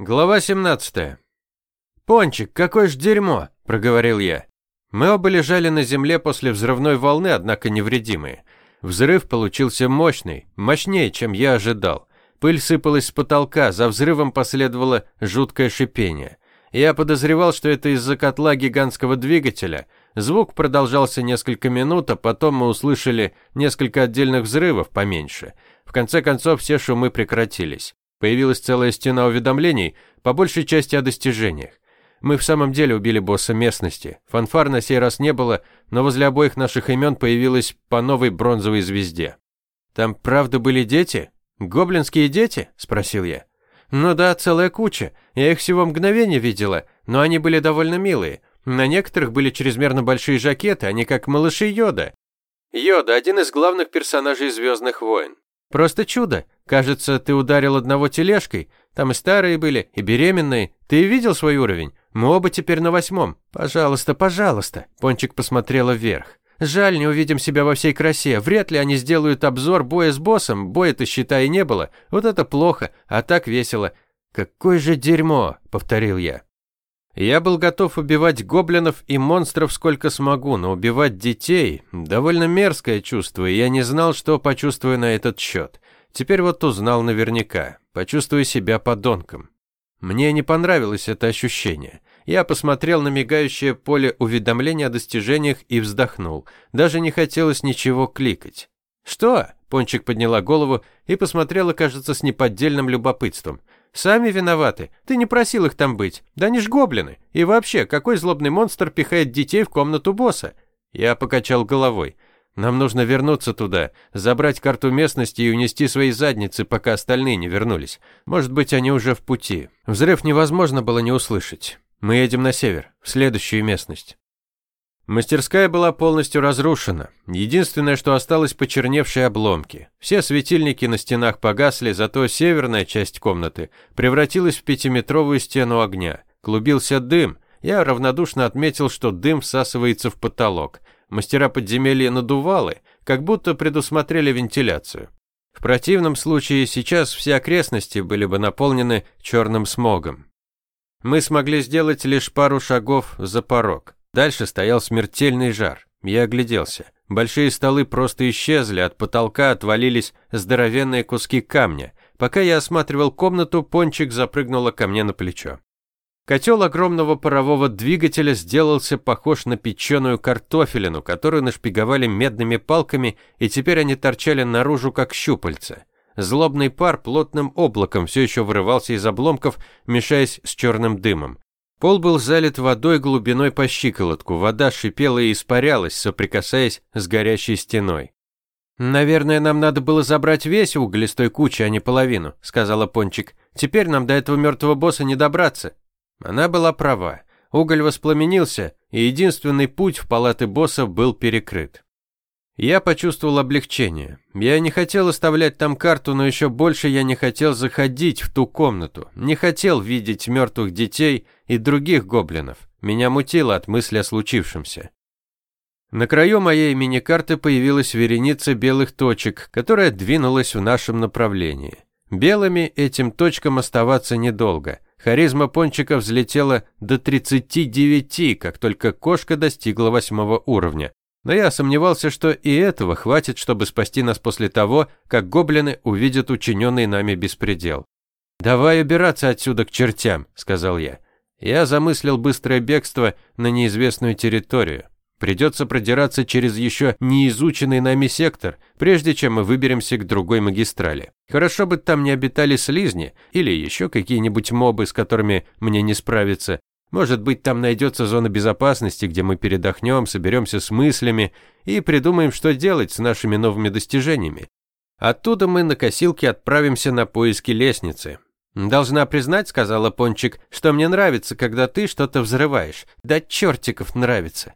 Глава 17. «Пончик, какое ж дерьмо!» – проговорил я. Мы оба лежали на земле после взрывной волны, однако невредимые. Взрыв получился мощный, мощнее, чем я ожидал. Пыль сыпалась с потолка, за взрывом последовало жуткое шипение. Я подозревал, что это из-за котла гигантского двигателя. Звук продолжался несколько минут, а потом мы услышали несколько отдельных взрывов поменьше. В конце концов все шумы прекратились. Появилась целая стена уведомлений, по большей части о достижениях. Мы в самом деле убили босса местности. Фанфар на сей раз не было, но возле обоих наших имен появилась по новой бронзовой звезде. «Там правда были дети? Гоблинские дети?» – спросил я. «Ну да, целая куча. Я их всего мгновение видела, но они были довольно милые. На некоторых были чрезмерно большие жакеты, они как малыши Йода». Йода – один из главных персонажей «Звездных войн». Просто чудо. Кажется, ты ударил одного тележкой. Там и старые были, и беременные. Ты видел свой уровень? Мы оба теперь на восьмом. Пожалуйста, пожалуйста. Пончик посмотрела вверх. Жаль, не увидим себя во всей красе. Вряд ли они сделают обзор боя с боссом. Боя-то, считай, не было. Вот это плохо, а так весело. Какое же дерьмо, повторил я. Я был готов убивать гоблинов и монстров сколько смогу, но убивать детей – довольно мерзкое чувство, и я не знал, что почувствую на этот счет. Теперь вот узнал наверняка. Почувствую себя подонком. Мне не понравилось это ощущение. Я посмотрел на мигающее поле уведомления о достижениях и вздохнул. Даже не хотелось ничего кликать. «Что?» – Пончик подняла голову и посмотрела, кажется, с неподдельным любопытством. Сами виноваты. Ты не просил их там быть. Да они ж гоблины. И вообще, какой злобный монстр пихает детей в комнату босса? Я покачал головой. Нам нужно вернуться туда, забрать карту местности и унести свои задницы, пока остальные не вернулись. Может быть, они уже в пути. Взрыв невозможно было не услышать. Мы едем на север, в следующую местность. Мастерская была полностью разрушена. Единственное, что осталось почерневшие обломки. Все светильники на стенах погасли, зато северная часть комнаты превратилась в пятиметровую стену огня. Клубился дым. Я равнодушно отметил, что дым всасывается в потолок. Мастера подземелья надувалы, как будто предусмотрели вентиляцию. В противном случае сейчас все окрестности были бы наполнены черным смогом. Мы смогли сделать лишь пару шагов за порог. Дальше стоял смертельный жар. Я огляделся. Большие столы просто исчезли, от потолка отвалились здоровенные куски камня. Пока я осматривал комнату, пончик запрыгнула ко мне на плечо. Котел огромного парового двигателя сделался похож на печеную картофелину, которую нашпиговали медными палками, и теперь они торчали наружу, как щупальца. Злобный пар плотным облаком все еще вырывался из обломков, мешаясь с черным дымом. Пол был залит водой глубиной по щиколотку, вода шипела и испарялась, соприкасаясь с горящей стеной. «Наверное, нам надо было забрать весь уголь из той кучи, а не половину», — сказала Пончик. «Теперь нам до этого мертвого босса не добраться». Она была права. Уголь воспламенился, и единственный путь в палаты босса был перекрыт. Я почувствовал облегчение. Я не хотел оставлять там карту, но еще больше я не хотел заходить в ту комнату. Не хотел видеть мертвых детей и других гоблинов. Меня мутило от мысли о случившемся. На краю моей мини-карты появилась вереница белых точек, которая двинулась в нашем направлении. Белыми этим точкам оставаться недолго. Харизма пончика взлетела до 39, как только кошка достигла восьмого уровня. Но я сомневался, что и этого хватит, чтобы спасти нас после того, как гоблины увидят учиненный нами беспредел. «Давай убираться отсюда к чертям», — сказал я. Я замыслил быстрое бегство на неизвестную территорию. Придется продираться через еще неизученный нами сектор, прежде чем мы выберемся к другой магистрали. Хорошо бы там не обитали слизни или еще какие-нибудь мобы, с которыми мне не справиться, может быть, там найдется зона безопасности, где мы передохнем, соберемся с мыслями и придумаем, что делать с нашими новыми достижениями. Оттуда мы на косилке отправимся на поиски лестницы. «Должна признать, — сказала Пончик, — что мне нравится, когда ты что-то взрываешь. Да чертиков нравится».